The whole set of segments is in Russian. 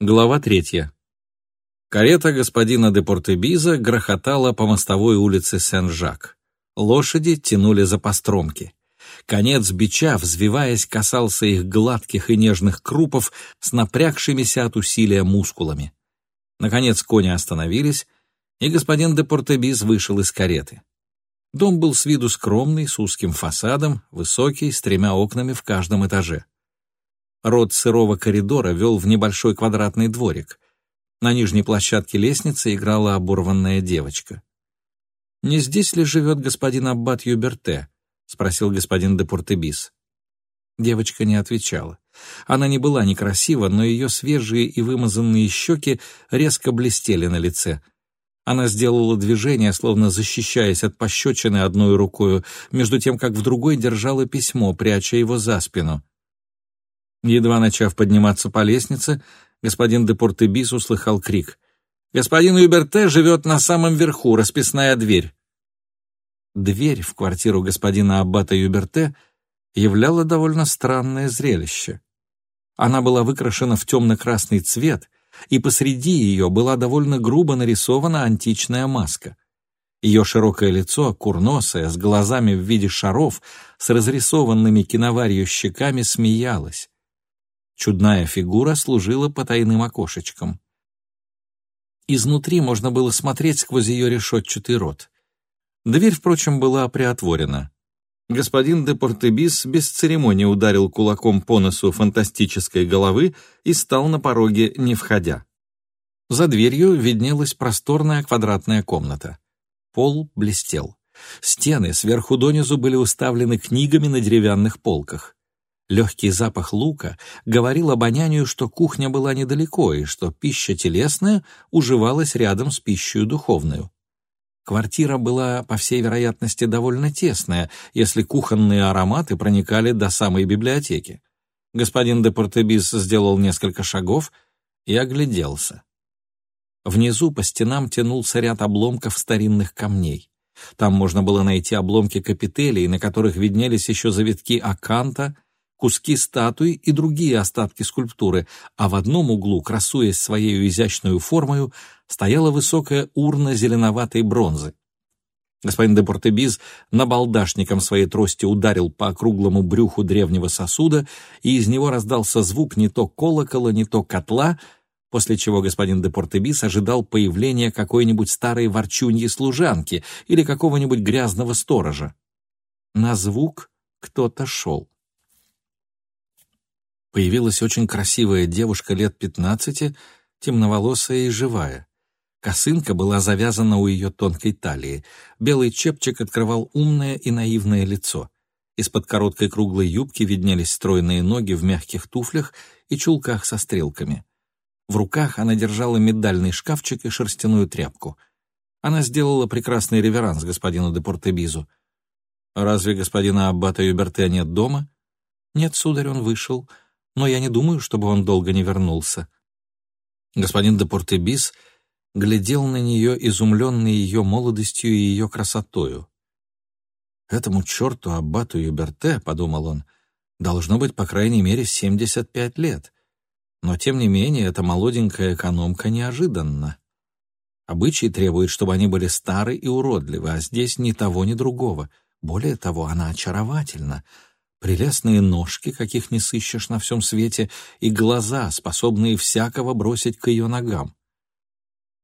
Глава третья. Карета господина де Портебиза грохотала по мостовой улице Сен-Жак. Лошади тянули за постромки. Конец бича, взвиваясь, касался их гладких и нежных крупов с напрягшимися от усилия мускулами. Наконец кони остановились, и господин де Портебиз вышел из кареты. Дом был с виду скромный, с узким фасадом, высокий, с тремя окнами в каждом этаже. Рот сырого коридора вел в небольшой квадратный дворик. На нижней площадке лестницы играла оборванная девочка. «Не здесь ли живет господин Аббат Юберте?» — спросил господин де Портебис. Девочка не отвечала. Она не была некрасива, но ее свежие и вымазанные щеки резко блестели на лице. Она сделала движение, словно защищаясь от пощечины одной рукою, между тем, как в другой держала письмо, пряча его за спину. Едва начав подниматься по лестнице, господин де Портебис услыхал крик. «Господин Юберте живет на самом верху, расписная дверь». Дверь в квартиру господина Аббата Юберте являла довольно странное зрелище. Она была выкрашена в темно-красный цвет, и посреди ее была довольно грубо нарисована античная маска. Ее широкое лицо, курносое, с глазами в виде шаров, с разрисованными киноварью щеками, смеялось. Чудная фигура служила потайным окошечком. Изнутри можно было смотреть сквозь ее решетчатый рот. Дверь, впрочем, была приотворена. Господин де Портебис без церемонии ударил кулаком по носу фантастической головы и стал на пороге, не входя. За дверью виднелась просторная квадратная комната. Пол блестел. Стены сверху донизу были уставлены книгами на деревянных полках. Легкий запах лука говорил обонянию, что кухня была недалеко и что пища телесная уживалась рядом с пищей духовную. Квартира была, по всей вероятности, довольно тесная, если кухонные ароматы проникали до самой библиотеки. Господин де Портебис сделал несколько шагов и огляделся. Внизу по стенам тянулся ряд обломков старинных камней. Там можно было найти обломки капителей, на которых виднелись еще завитки аканта куски статуи и другие остатки скульптуры, а в одном углу, красуясь своей изящной формою, стояла высокая урна зеленоватой бронзы. Господин де Портебиз набалдашником своей трости ударил по округлому брюху древнего сосуда, и из него раздался звук не то колокола, не то котла, после чего господин де Портебис ожидал появления какой-нибудь старой ворчуньи-служанки или какого-нибудь грязного сторожа. На звук кто-то шел появилась очень красивая девушка лет пятнадцати, темноволосая и живая. Косынка была завязана у ее тонкой талии. Белый чепчик открывал умное и наивное лицо. Из-под короткой круглой юбки виднелись стройные ноги в мягких туфлях и чулках со стрелками. В руках она держала медальный шкафчик и шерстяную тряпку. Она сделала прекрасный реверанс господину де Портебизу. «Разве господина Аббата Юберте нет дома?» «Нет, сударь, он вышел но я не думаю, чтобы он долго не вернулся». Господин де Портебис глядел на нее, изумленный ее молодостью и ее красотою. «Этому черту Аббату Юберте, — подумал он, — должно быть по крайней мере 75 лет. Но, тем не менее, эта молоденькая экономка неожиданна. Обычай требует, чтобы они были стары и уродливы, а здесь ни того, ни другого. Более того, она очаровательна, прелестные ножки, каких не сыщешь на всем свете, и глаза, способные всякого бросить к ее ногам.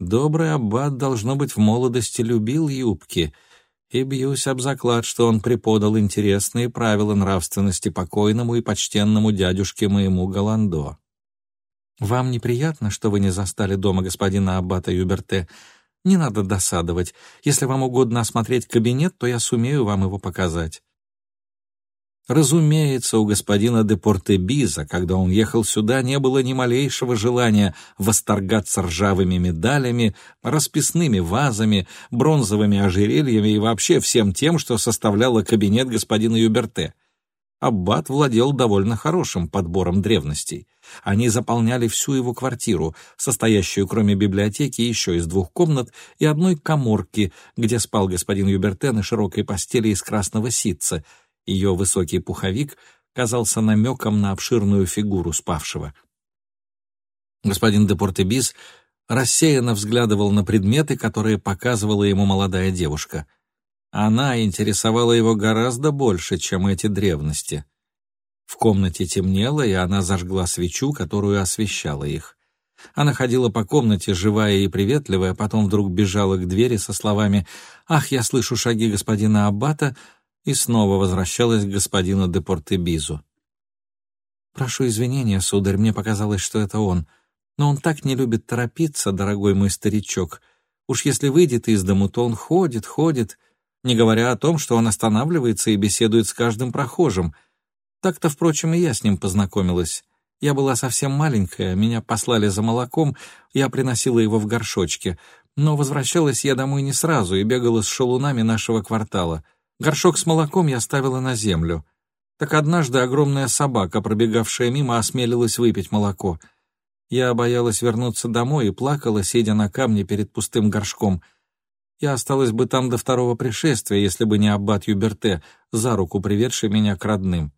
Добрый аббат, должно быть, в молодости любил юбки, и бьюсь об заклад, что он преподал интересные правила нравственности покойному и почтенному дядюшке моему Голландо. «Вам неприятно, что вы не застали дома господина аббата Юберте? Не надо досадовать. Если вам угодно осмотреть кабинет, то я сумею вам его показать». Разумеется, у господина де Портебиза, когда он ехал сюда, не было ни малейшего желания восторгаться ржавыми медалями, расписными вазами, бронзовыми ожерельями и вообще всем тем, что составляло кабинет господина Юберте. Аббат владел довольно хорошим подбором древностей. Они заполняли всю его квартиру, состоящую кроме библиотеки еще из двух комнат и одной коморки, где спал господин Юберте на широкой постели из красного ситца — ее высокий пуховик казался намеком на обширную фигуру спавшего. Господин де Портебис рассеянно взглядывал на предметы, которые показывала ему молодая девушка. Она интересовала его гораздо больше, чем эти древности. В комнате темнело, и она зажгла свечу, которую освещала их. Она ходила по комнате, живая и приветливая, потом вдруг бежала к двери со словами «Ах, я слышу шаги господина Аббата», и снова возвращалась к господину де Портебизу. «Прошу извинения, сударь, мне показалось, что это он. Но он так не любит торопиться, дорогой мой старичок. Уж если выйдет из дому, то он ходит, ходит, не говоря о том, что он останавливается и беседует с каждым прохожим. Так-то, впрочем, и я с ним познакомилась. Я была совсем маленькая, меня послали за молоком, я приносила его в горшочке. Но возвращалась я домой не сразу и бегала с шалунами нашего квартала. Горшок с молоком я ставила на землю. Так однажды огромная собака, пробегавшая мимо, осмелилась выпить молоко. Я боялась вернуться домой и плакала, сидя на камне перед пустым горшком. Я осталась бы там до второго пришествия, если бы не аббат Юберте, за руку приведший меня к родным.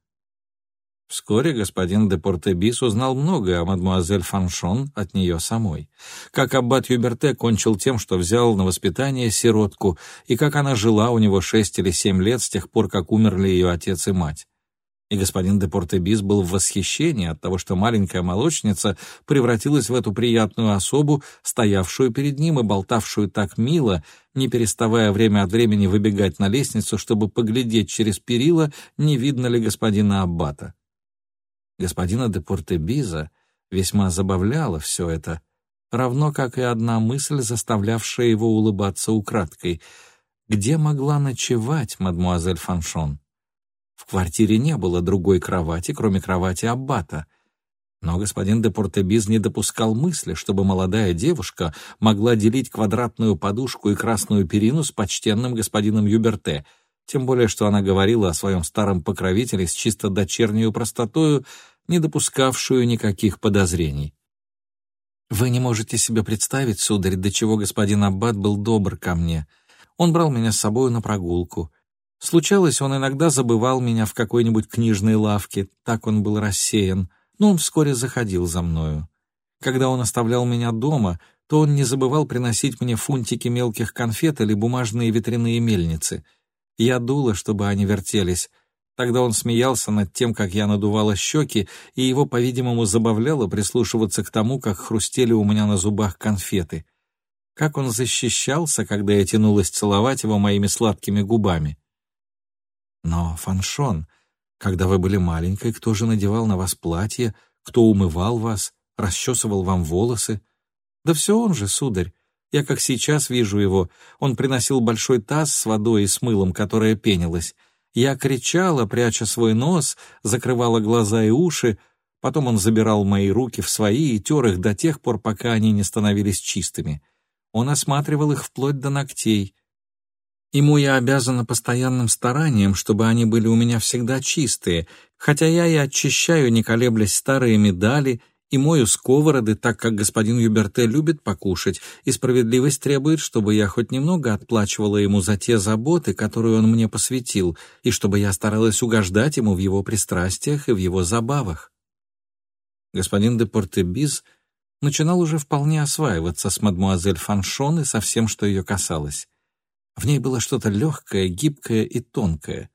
Вскоре господин де Портебис узнал многое о мадмуазель Фаншон от нее самой. Как аббат Юберте кончил тем, что взял на воспитание сиротку, и как она жила у него шесть или семь лет с тех пор, как умерли ее отец и мать. И господин де Портебис был в восхищении от того, что маленькая молочница превратилась в эту приятную особу, стоявшую перед ним и болтавшую так мило, не переставая время от времени выбегать на лестницу, чтобы поглядеть через перила, не видно ли господина Аббата. Господина де Портебиза весьма забавляло все это, равно как и одна мысль, заставлявшая его улыбаться украдкой. Где могла ночевать мадмуазель Фаншон? В квартире не было другой кровати, кроме кровати Аббата. Но господин де Портебиз не допускал мысли, чтобы молодая девушка могла делить квадратную подушку и красную перину с почтенным господином Юберте — тем более что она говорила о своем старом покровителе с чисто дочерней простотою, не допускавшую никаких подозрений. «Вы не можете себе представить, сударь, до чего господин Аббат был добр ко мне. Он брал меня с собой на прогулку. Случалось, он иногда забывал меня в какой-нибудь книжной лавке, так он был рассеян, но он вскоре заходил за мною. Когда он оставлял меня дома, то он не забывал приносить мне фунтики мелких конфет или бумажные ветряные мельницы — я дула, чтобы они вертелись. Тогда он смеялся над тем, как я надувала щеки, и его, по-видимому, забавляло прислушиваться к тому, как хрустели у меня на зубах конфеты. Как он защищался, когда я тянулась целовать его моими сладкими губами. Но, Фаншон, когда вы были маленькой, кто же надевал на вас платье, кто умывал вас, расчесывал вам волосы? Да все он же, сударь. Я как сейчас вижу его. Он приносил большой таз с водой и с мылом, которое пенилось. Я кричала, пряча свой нос, закрывала глаза и уши. Потом он забирал мои руки в свои и тер их до тех пор, пока они не становились чистыми. Он осматривал их вплоть до ногтей. Ему я обязана постоянным старанием, чтобы они были у меня всегда чистые, хотя я и очищаю, не колеблясь, старые медали и мою сковороды, так как господин Юберте любит покушать, и справедливость требует, чтобы я хоть немного отплачивала ему за те заботы, которые он мне посвятил, и чтобы я старалась угождать ему в его пристрастиях и в его забавах. Господин де Портебиз начинал уже вполне осваиваться с мадмуазель Фаншон и со всем, что ее касалось. В ней было что-то легкое, гибкое и тонкое.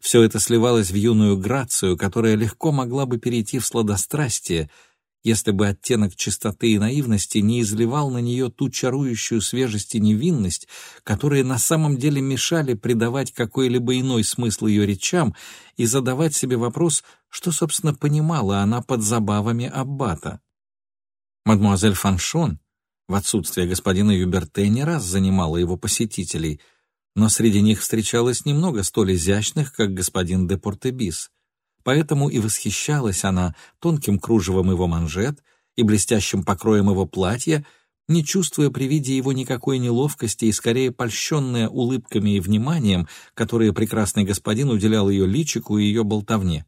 Все это сливалось в юную грацию, которая легко могла бы перейти в сладострастие — если бы оттенок чистоты и наивности не изливал на нее ту чарующую свежесть и невинность, которые на самом деле мешали придавать какой-либо иной смысл ее речам и задавать себе вопрос, что, собственно, понимала она под забавами Аббата. Мадемуазель Фаншон в отсутствие господина Юберте не раз занимала его посетителей, но среди них встречалось немного столь изящных, как господин де Портебис — Поэтому и восхищалась она тонким кружевом его манжет и блестящим покроем его платья, не чувствуя при виде его никакой неловкости и скорее польщенная улыбками и вниманием, которые прекрасный господин уделял ее личику и ее болтовне.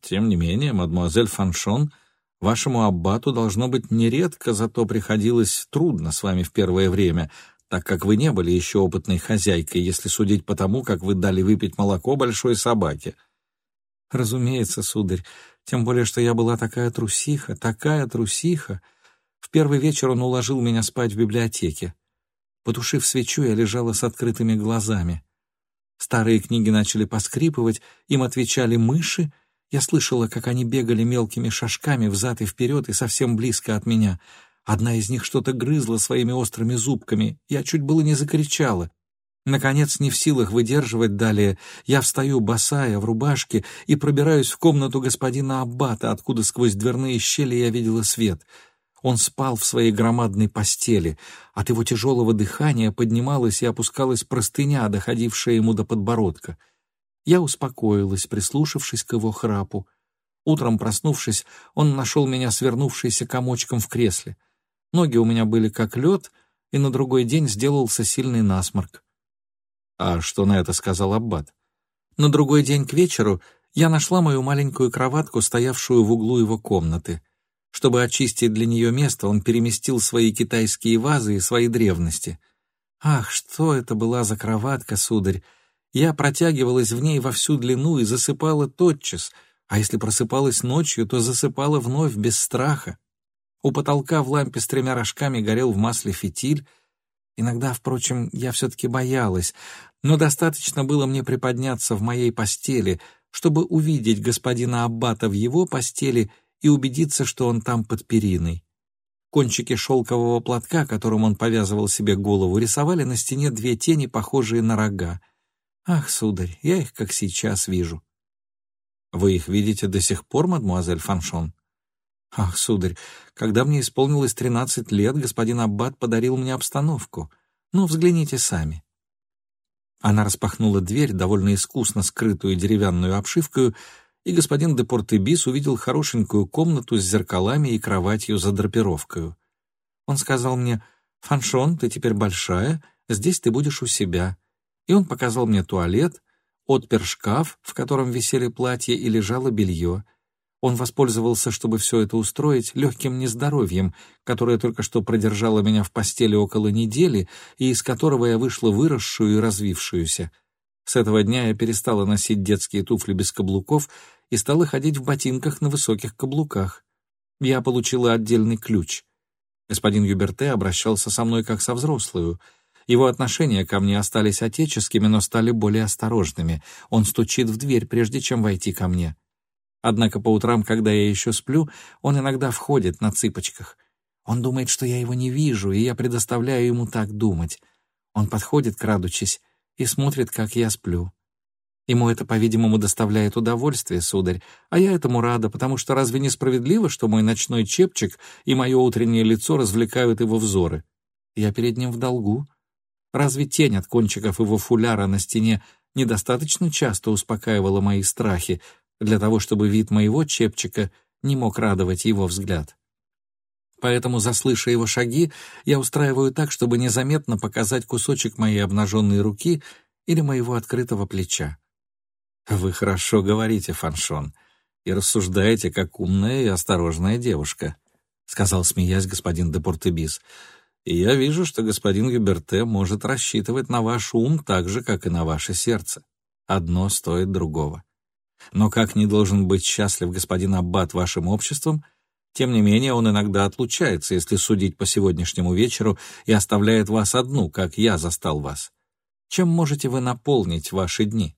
Тем не менее, мадемуазель Фаншон, вашему аббату должно быть нередко, зато приходилось трудно с вами в первое время, так как вы не были еще опытной хозяйкой, если судить по тому, как вы дали выпить молоко большой собаке — Разумеется, сударь, Тем более, что я была такая трусиха, такая трусиха. В первый вечер он уложил меня спать в библиотеке. Потушив свечу, я лежала с открытыми глазами. Старые книги начали поскрипывать, им отвечали мыши. Я слышала, как они бегали мелкими шажками взад и вперед и совсем близко от меня. Одна из них что-то грызла своими острыми зубками. Я чуть было не закричала. Наконец, не в силах выдерживать далее, я встаю босая в рубашке и пробираюсь в комнату господина Аббата, откуда сквозь дверные щели я видела свет. Он спал в своей громадной постели. От его тяжелого дыхания поднималась и опускалась простыня, доходившая ему до подбородка. Я успокоилась, прислушавшись к его храпу. Утром, проснувшись, он нашел меня свернувшейся комочком в кресле. Ноги у меня были как лед, и на другой день сделался сильный насморк. А что на это сказал Аббат? На другой день к вечеру я нашла мою маленькую кроватку, стоявшую в углу его комнаты. Чтобы очистить для нее место, он переместил свои китайские вазы и свои древности. Ах, что это была за кроватка, сударь! Я протягивалась в ней во всю длину и засыпала тотчас, а если просыпалась ночью, то засыпала вновь без страха. У потолка в лампе с тремя рожками горел в масле фитиль. Иногда, впрочем, я все-таки боялась, но достаточно было мне приподняться в моей постели, чтобы увидеть господина Аббата в его постели и убедиться, что он там под периной. Кончики шелкового платка, которым он повязывал себе голову, рисовали на стене две тени, похожие на рога. Ах, сударь, я их как сейчас вижу. Вы их видите до сих пор, мадмуазель Фаншон? Ах, сударь, когда мне исполнилось тринадцать лет, господин Аббат подарил мне обстановку. Ну, взгляните сами. Она распахнула дверь, довольно искусно скрытую деревянную обшивкой, и господин де Портебис увидел хорошенькую комнату с зеркалами и кроватью за драпировкой. Он сказал мне, «Фаншон, ты теперь большая, здесь ты будешь у себя». И он показал мне туалет, отпер шкаф, в котором висели платья и лежало белье, он воспользовался, чтобы все это устроить, легким нездоровьем, которое только что продержало меня в постели около недели и из которого я вышла выросшую и развившуюся. С этого дня я перестала носить детские туфли без каблуков и стала ходить в ботинках на высоких каблуках. Я получила отдельный ключ. Господин Юберте обращался со мной как со взрослую. Его отношения ко мне остались отеческими, но стали более осторожными. Он стучит в дверь, прежде чем войти ко мне. Однако по утрам, когда я еще сплю, он иногда входит на цыпочках. Он думает, что я его не вижу, и я предоставляю ему так думать. Он подходит, крадучись, и смотрит, как я сплю. Ему это, по-видимому, доставляет удовольствие, сударь, а я этому рада, потому что разве не справедливо, что мой ночной чепчик и мое утреннее лицо развлекают его взоры? Я перед ним в долгу. Разве тень от кончиков его фуляра на стене недостаточно часто успокаивала мои страхи, для того, чтобы вид моего чепчика не мог радовать его взгляд. Поэтому, заслыша его шаги, я устраиваю так, чтобы незаметно показать кусочек моей обнаженной руки или моего открытого плеча. «Вы хорошо говорите, Фаншон, и рассуждаете, как умная и осторожная девушка», сказал, смеясь, господин де Портебис. «И я вижу, что господин Гюберте может рассчитывать на ваш ум так же, как и на ваше сердце. Одно стоит другого. Но как не должен быть счастлив господин Аббат вашим обществом, тем не менее он иногда отлучается, если судить по сегодняшнему вечеру, и оставляет вас одну, как я застал вас. Чем можете вы наполнить ваши дни?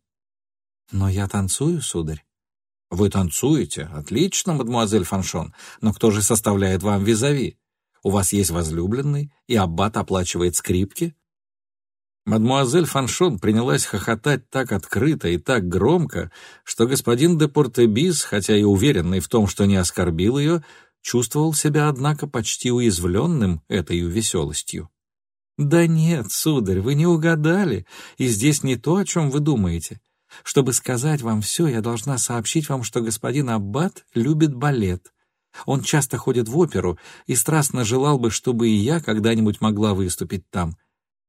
Но я танцую, сударь. Вы танцуете? Отлично, мадемуазель Фаншон. Но кто же составляет вам визави? У вас есть возлюбленный, и аббат оплачивает скрипки? Мадмуазель Фаншон принялась хохотать так открыто и так громко, что господин де Портебис, хотя и уверенный в том, что не оскорбил ее, чувствовал себя, однако, почти уязвленным этой веселостью. «Да нет, сударь, вы не угадали, и здесь не то, о чем вы думаете. Чтобы сказать вам все, я должна сообщить вам, что господин Аббат любит балет. Он часто ходит в оперу и страстно желал бы, чтобы и я когда-нибудь могла выступить там».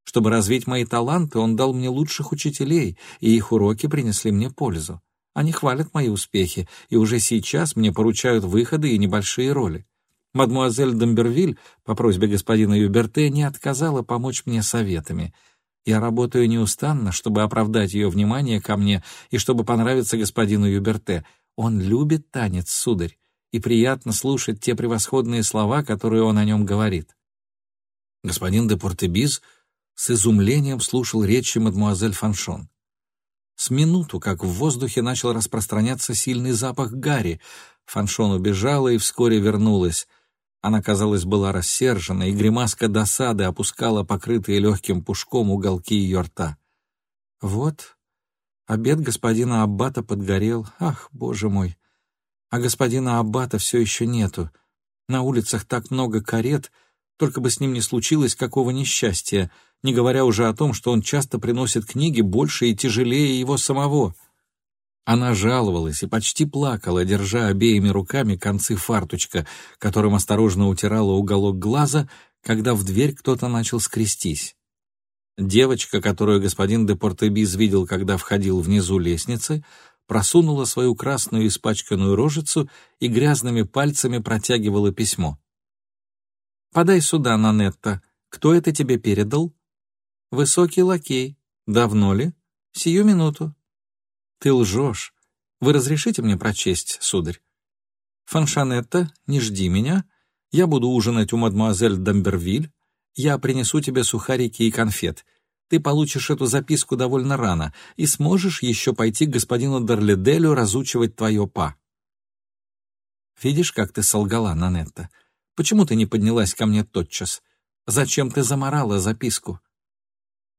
Чтобы развить мои таланты, он дал мне лучших учителей, и их уроки принесли мне пользу. Они хвалят мои успехи, и уже сейчас мне поручают выходы и небольшие роли. Мадмуазель Домбервиль по просьбе господина Юберте не отказала помочь мне советами. Я работаю неустанно, чтобы оправдать ее внимание ко мне и чтобы понравиться господину Юберте. Он любит танец, сударь, и приятно слушать те превосходные слова, которые он о нем говорит. Господин де Портебиз с изумлением слушал речи мадмуазель Фаншон. С минуту, как в воздухе начал распространяться сильный запах гари, Фаншон убежала и вскоре вернулась. Она, казалось, была рассержена, и гримаска досады опускала покрытые легким пушком уголки ее рта. «Вот, обед господина Аббата подгорел. Ах, боже мой! А господина Аббата все еще нету. На улицах так много карет, только бы с ним не случилось какого несчастья не говоря уже о том, что он часто приносит книги больше и тяжелее его самого. Она жаловалась и почти плакала, держа обеими руками концы фарточка, которым осторожно утирала уголок глаза, когда в дверь кто-то начал скрестись. Девочка, которую господин де Портебиз видел, когда входил внизу лестницы, просунула свою красную испачканную рожицу и грязными пальцами протягивала письмо. «Подай сюда, Нанетта. Кто это тебе передал?» Высокий лакей. Давно ли? Сию минуту. Ты лжешь. Вы разрешите мне прочесть, сударь? Фаншанетта, не жди меня. Я буду ужинать у мадемуазель Дамбервиль. Я принесу тебе сухарики и конфет. Ты получишь эту записку довольно рано и сможешь еще пойти к господину Дарлиделю разучивать твое па. Видишь, как ты солгала, Нанетта? Почему ты не поднялась ко мне тотчас? Зачем ты заморала записку?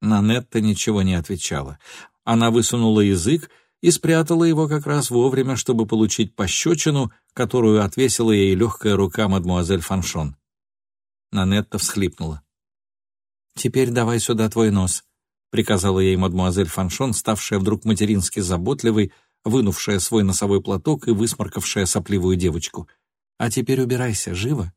Нанетта ничего не отвечала. Она высунула язык и спрятала его как раз вовремя, чтобы получить пощечину, которую отвесила ей легкая рука мадмуазель Фаншон. Нанетта всхлипнула. «Теперь давай сюда твой нос», — приказала ей мадмуазель Фаншон, ставшая вдруг матерински заботливой, вынувшая свой носовой платок и высморкавшая сопливую девочку. «А теперь убирайся, живо!»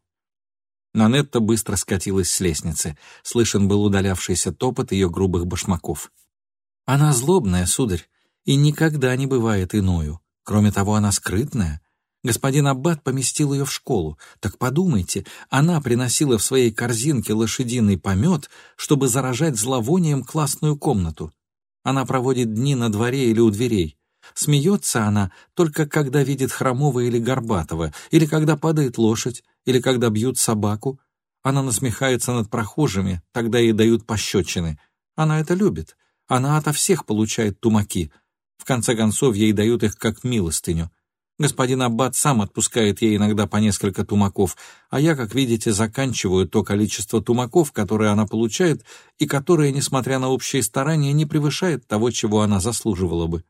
Нанетта быстро скатилась с лестницы. Слышен был удалявшийся топот ее грубых башмаков. «Она злобная, сударь, и никогда не бывает иною. Кроме того, она скрытная. Господин Аббат поместил ее в школу. Так подумайте, она приносила в своей корзинке лошадиный помет, чтобы заражать зловонием классную комнату. Она проводит дни на дворе или у дверей. Смеется она только когда видит хромого или горбатого, или когда падает лошадь, или когда бьют собаку. Она насмехается над прохожими, тогда ей дают пощечины. Она это любит. Она ото всех получает тумаки. В конце концов, ей дают их как милостыню. Господин Аббат сам отпускает ей иногда по несколько тумаков, а я, как видите, заканчиваю то количество тумаков, которое она получает, и которое, несмотря на общие старания, не превышает того, чего она заслуживала бы.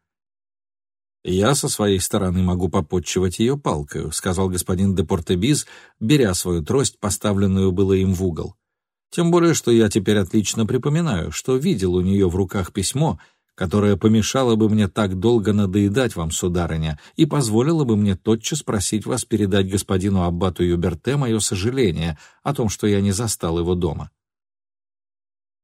«Я со своей стороны могу попотчевать ее палкою», — сказал господин де Портебиз, беря свою трость, поставленную было им в угол. «Тем более, что я теперь отлично припоминаю, что видел у нее в руках письмо, которое помешало бы мне так долго надоедать вам, сударыня, и позволило бы мне тотчас просить вас передать господину Аббату Юберте мое сожаление о том, что я не застал его дома».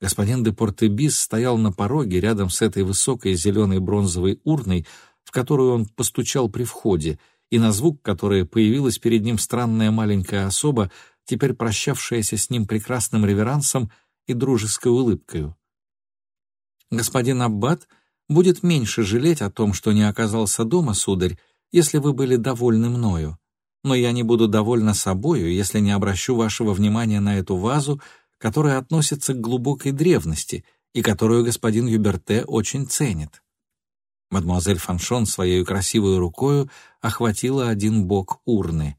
Господин де Портебиз стоял на пороге рядом с этой высокой зеленой бронзовой урной, в которую он постучал при входе, и на звук, который появилась перед ним странная маленькая особа, теперь прощавшаяся с ним прекрасным реверансом и дружеской улыбкою. «Господин Аббат будет меньше жалеть о том, что не оказался дома, сударь, если вы были довольны мною. Но я не буду довольна собою, если не обращу вашего внимания на эту вазу, которая относится к глубокой древности и которую господин Юберте очень ценит. Мадемуазель Фаншон своей красивой рукою охватила один бок урны.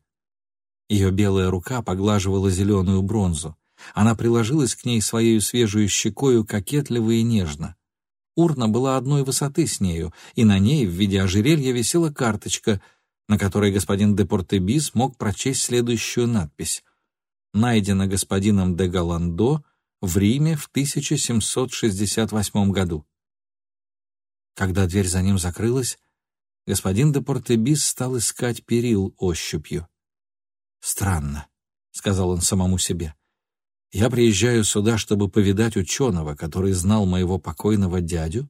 Ее белая рука поглаживала зеленую бронзу. Она приложилась к ней своей свежей щекою кокетливо и нежно. Урна была одной высоты с нею, и на ней в виде ожерелья висела карточка, на которой господин де Портебис мог прочесть следующую надпись. «Найдено господином де Галандо в Риме в 1768 году». Когда дверь за ним закрылась, господин де Портебис стал искать перил ощупью. «Странно», — сказал он самому себе. «Я приезжаю сюда, чтобы повидать ученого, который знал моего покойного дядю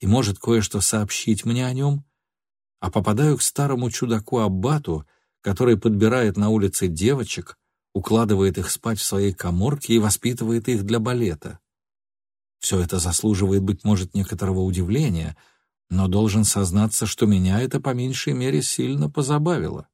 и может кое-что сообщить мне о нем, а попадаю к старому чудаку Аббату, который подбирает на улице девочек, укладывает их спать в своей коморке и воспитывает их для балета. Все это заслуживает, быть может, некоторого удивления, но должен сознаться, что меня это по меньшей мере сильно позабавило.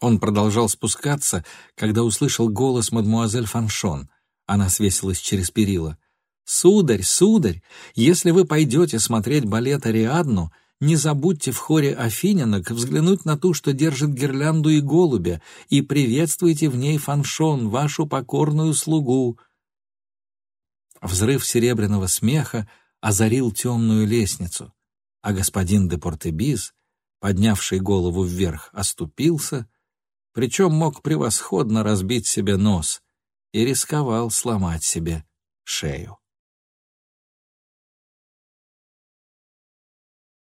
Он продолжал спускаться, когда услышал голос мадмуазель Фаншон. Она свесилась через перила. «Сударь, сударь, если вы пойдете смотреть балет Ариадну, не забудьте в хоре афинянок взглянуть на ту, что держит гирлянду и голубя, и приветствуйте в ней Фаншон, вашу покорную слугу». Взрыв серебряного смеха озарил темную лестницу, а господин де Портебиз, поднявший голову вверх, оступился причем мог превосходно разбить себе нос и рисковал сломать себе шею.